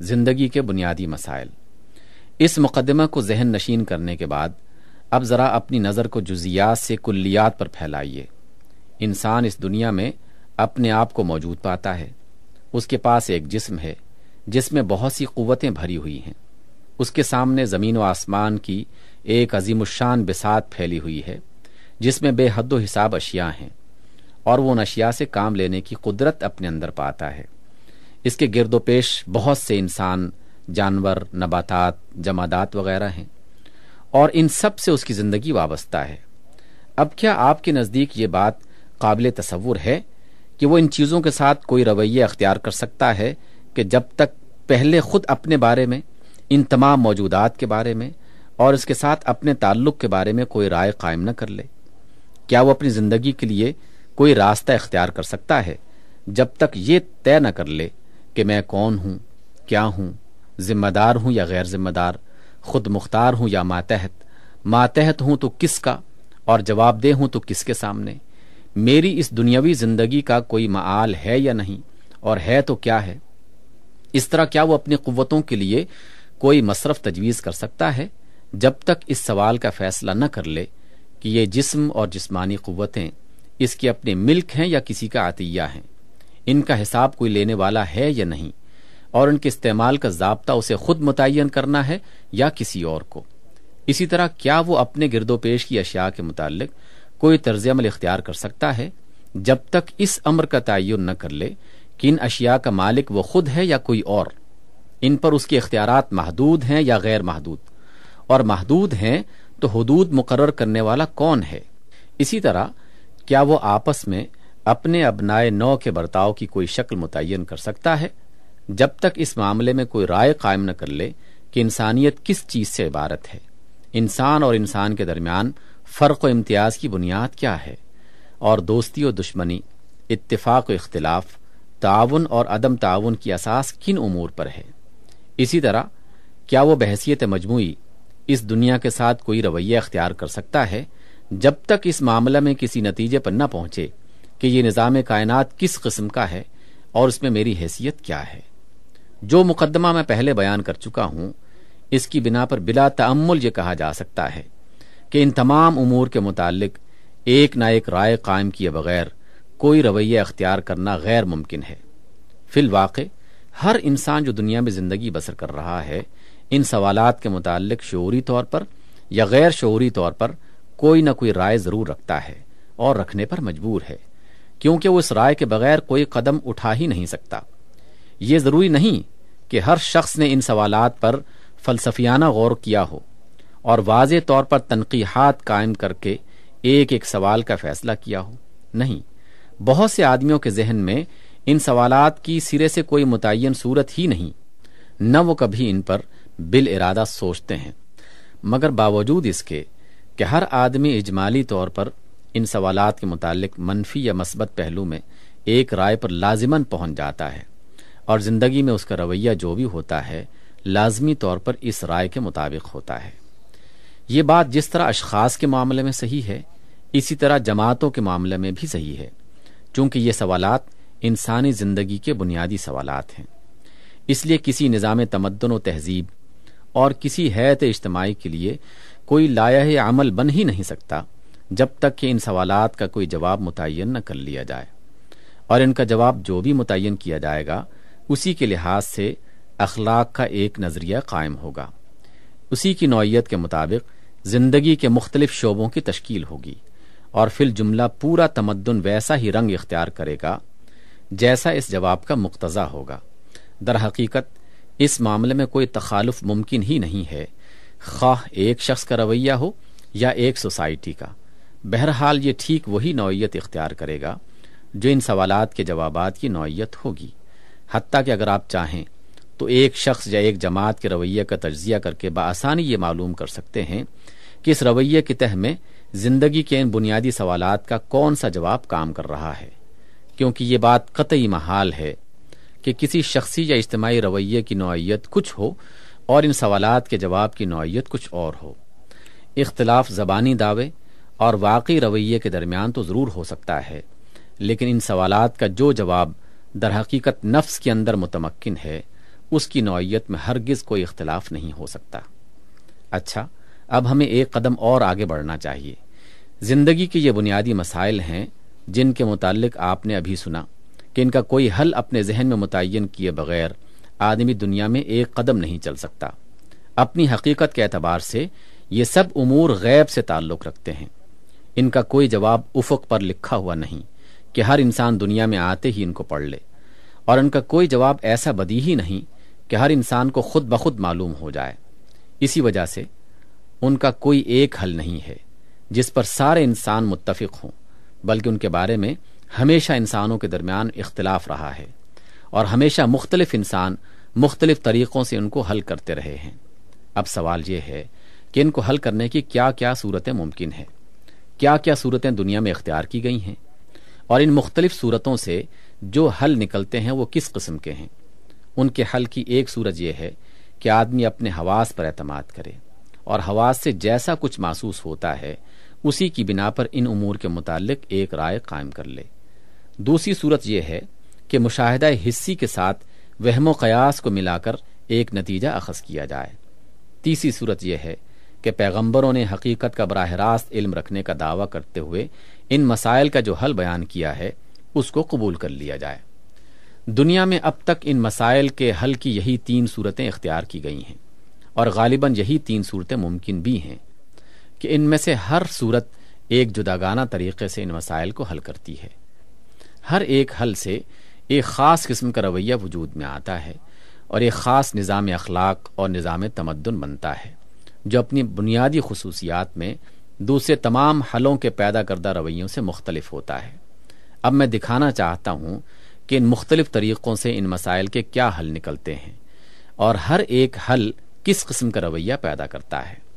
زندگی کے بنیادی مسائل۔ اس مقدمہ کو ذہن نشین کرنے کے بعد اب ذرا اپنی نظر کو جزیات سے کلیات پر پھیلائیے۔ انسان اس دنیا میں اپنے آپ کو موجود پاتا ہے۔ اس کے پاس ایک جسم ہے جس میں بہت سی قوتیں بھری ہوئی ہیں۔ اس کے سامنے زمین و آسمان کی ایک عظیم الشان بسات پھیلی ہوئی ہے جس میں بے حد و حساب اشیاء ہیں اور وہ ان اشیاء سے کام لینے کی قدرت اپنے اندر پاتا ہے۔ اس کے گرد و پیش بہت سے انسان، جانور، نباتات، جمادات وغیرہ ہیں۔ اور ان سب سے اس کی زندگی وابستہ ہے۔ اب کیا آپ کے نزدیک یہ بات قابل تصور ہے کہ وہ ان چیزوں کے ساتھ کوئی رویہ اختیار کر سکتا ہے کہ جب تک پہلے خود اپنے بارے میں، ان تمام موجودات کے بارے میں، اور اس کے ساتھ اپنے تعلق کے بارے میں کوئی رائے قائم نہ کر لے؟ کیا وہ اپنی زندگی کے لیے کوئی راستہ اختیار کر سکتا ہے جب تک یہ طے نہ کر لے کہ میں کون ہوں، کیا ہوں، ذمہ دار ہوں یا غیر ذمہ دار، خود مختار ہوں یا ماتحت؟ ماتحت ہوں تو کس کا؟ اور جواب دہ ہوں تو کس کے سامنے؟ میری اس دنیاوی زندگی کا کوئی معال ہے یا نہیں؟ اور ہے تو کیا ہے؟ اس طرح کیا وہ اپنی قوتوں کے لیے کوئی مصرف تجویز کر سکتا ہے؟ جب تک اس سوال کا فیصلہ نہ کر لے کہ یہ جسم اور جسمانی قوتیں اس کے اپنے ملک ہیں یا کسی کا عطیہ ہیں۔ ان کا حساب کوئی لینے والا ہے یا نہیں، اور ان کے استعمال کا ضابطہ اسے خود متعین کرنا ہے یا کسی اور کو۔ اسی طرح کیا وہ اپنے گرد و پیش کی اشیاء کے متعلق کوئی طرز عمل اختیار کر سکتا ہے، جب تک اس امر کا تعین نہ کر لے کہ ان اشیاء کا مالک وہ خود ہے یا کوئی اور۔ ان پر اس کے اختیارات محدود ہیں یا غیر محدود۔ اور محدود ہیں تو حدود مقرر کرنے والا کون ہے؟ اسی طرح کیا وہ آپس میں اپنے ابنائے نو کے برتاؤ کی کوئی شکل متعین کر سکتا ہے؟ جب تک اس معاملے میں کوئی رائے قائم نہ کر لے کہ انسانیت کس چیز سے عبارت ہے۔ انسان اور انسان کے درمیان فرق و امتیاز کی بنیاد کیا ہے؟ اور دوستی و دشمنی، اتفاق و اختلاف، تعاون اور عدم تعاون کی اساس کن امور پر ہے؟ اسی طرح، کیا وہ بحثیت مجموعی اس دنیا کے ساتھ کوئی رویہ اختیار کر سکتا ہے جب تک اس معاملہ میں کسی نتیجے پر نہ پہنچے؟ کہ یہ نظام کائنات کس قسم کا ہے اور اس میں میری حیثیت کیا ہے۔ جو مقدمہ میں پہلے بیان کر چکا ہوں، اس کی بنا پر بلا تعمل یہ کہا جا سکتا ہے کہ ان تمام امور کے متعلق ایک نہ ایک رائے قائم کیے بغیر کوئی رویہ اختیار کرنا غیر ممکن ہے۔ فی الواقع، ہر انسان جو دنیا میں زندگی بسر کر رہا ہے، ان سوالات کے متعلق شعوری طور پر یا غیر شعوری طور پر کوئی نہ کوئی رائے ضرور رکھتا ہے اور رکھنے پر مجبور ہے۔ کیونکہ وہ اس رائے کے بغیر کوئی قدم اٹھا ہی نہیں سکتا۔ یہ ضروری نہیں کہ ہر شخص نے ان سوالات پر فلسفیانہ غور کیا ہو اور واضح طور پر تنقیحات قائم کر کے ایک ایک سوال کا فیصلہ کیا ہو۔ نہیں، بہت سے آدمیوں کے ذہن میں ان سوالات کی سرے سے کوئی متعین صورت ہی نہیں، نہ وہ کبھی ان پر بال ارادہ سوچتے ہیں۔ مگر باوجود اس کے کہ ہر آدمی اجمالی طور پر ان سوالات کے متعلق منفی یا مثبت پہلو میں ایک رائے پر لازمن پہنچ جاتا ہے اور زندگی میں اس کا رویہ جو بھی ہوتا ہے، لازمی طور پر اس رائے کے مطابق ہوتا ہے۔ یہ بات جس طرح اشخاص کے معاملے میں صحیح ہے، اسی طرح جماعتوں کے معاملے میں بھی صحیح ہے، چونکہ یہ سوالات انسانی زندگی کے بنیادی سوالات ہیں۔ اس لیے کسی نظام تمدن و تہذیب اور کسی حیت اجتماعی کے لیے کوئی لایا عمل بن ہی نہیں سکتا۔ جب تک کہ ان سوالات کا کوئی جواب متعین نہ کر لیا جائے۔ اور ان کا جواب جو بھی متعین کیا جائے گا، اسی کے لحاظ سے اخلاق کا ایک نظریہ قائم ہوگا۔ اسی کی نوعیت کے مطابق زندگی کے مختلف شعبوں کی تشکیل ہوگی۔ اور فل جملہ پورا تمدن ویسا ہی رنگ اختیار کرے گا جیسا اس جواب کا مقتضا ہوگا۔ در حقیقت، اس معاملے میں کوئی تخالف ممکن ہی نہیں ہے۔ خواہ ایک شخص کا رویہ ہو یا ایک سوسائٹی کا۔ بہرحال یہ ٹھیک وہی نوعیت اختیار کرے گا جو ان سوالات کے جوابات کی نوعیت ہوگی۔ حتیٰ کہ اگر آپ چاہیں تو ایک شخص یا ایک جماعت کے رویے کا تجزیہ کر کے بآسانی یہ معلوم کر سکتے ہیں کہ اس رویے کے تہ میں زندگی کے ان بنیادی سوالات کا کون سا جواب کام کر رہا ہے۔ کیونکہ یہ بات قطعی محال ہے کہ کسی شخصی یا اجتماعی رویے کی نوعیت کچھ ہو اور ان سوالات کے جواب کی نوعیت کچھ اور ہو۔ اختلاف زبانی دعوے اور واقعی رویے کے درمیان تو ضرور ہو سکتا ہے، لیکن ان سوالات کا جو جواب در حقیقت نفس کے اندر متمکن ہے، اس کی نوعیت میں ہرگز کوئی اختلاف نہیں ہو سکتا۔ اچھا اب ہمیں ایک قدم اور آگے بڑھنا چاہیے۔ زندگی کے یہ بنیادی مسائل ہیں جن کے متعلق آپ نے ابھی سنا کہ ان کا کوئی حل اپنے ذہن میں متعین کیے بغیر آدمی دنیا میں ایک قدم نہیں چل سکتا۔ اپنی حقیقت کے اعتبار سے یہ سب امور غیب سے تعلق رکھتے ہیں۔ ان کا کوئی جواب افق پر لکھا ہوا نہیں کہ ہر انسان دنیا میں آتے ہی ان کو پڑھ لے، اور ان کا کوئی جواب ایسا بدی ہی نہیں کہ ہر انسان کو خود بخود معلوم ہو جائے۔ اسی وجہ سے ان کا کوئی ایک حل نہیں ہے جس پر سارے انسان متفق ہوں، بلکہ ان کے بارے میں ہمیشہ انسانوں کے درمیان اختلاف رہا ہے اور ہمیشہ مختلف انسان مختلف طریقوں سے ان کو حل کرتے رہے ہیں۔ اب سوال یہ ہے کہ ان کو حل کرنے کی کیا کیا صورتیں ممکن ہیں۔ کیا کیا صورتیں دنیا میں اختیار کی گئی ہیں اور ان مختلف صورتوں سے جو حل نکلتے ہیں وہ کس قسم کے ہیں؟ ان کے حل کی ایک صورت یہ ہے کہ آدمی اپنے حواس پر اعتماد کرے اور حواس سے جیسا کچھ محسوس ہوتا ہے، اسی کی بنا پر ان امور کے متعلق ایک رائے قائم کر لے۔ دوسری صورت یہ ہے کہ مشاہدہ حصی کے ساتھ وہم و قیاس کو ملا کر ایک نتیجہ اخذ کیا جائے۔ تیسری صورت یہ ہے کہ پیغمبروں نے حقیقت کا براہ راست علم رکھنے کا دعویٰ کرتے ہوئے ان مسائل کا جو حل بیان کیا ہے، اس کو قبول کر لیا جائے۔ دنیا میں اب تک ان مسائل کے حل کی یہی تین صورتیں اختیار کی گئی ہیں اور غالباً یہی تین صورتیں ممکن بھی ہیں کہ ان میں سے ہر صورت ایک جداگانہ طریقے سے ان مسائل کو حل کرتی ہے۔ ہر ایک حل سے ایک خاص قسم کا رویہ وجود میں آتا ہے اور ایک خاص نظام اخلاق اور نظام تمدن بنتا ہے۔ جو اپنی بنیادی خصوصیات میں دوسرے تمام حلوں کے پیدا کردہ رویوں سے مختلف ہوتا ہے۔ اب میں دکھانا چاہتا ہوں کہ ان مختلف طریقوں سے ان مسائل کے کیا حل نکلتے ہیں اور ہر ایک حل کس قسم کا رویہ پیدا کرتا ہے۔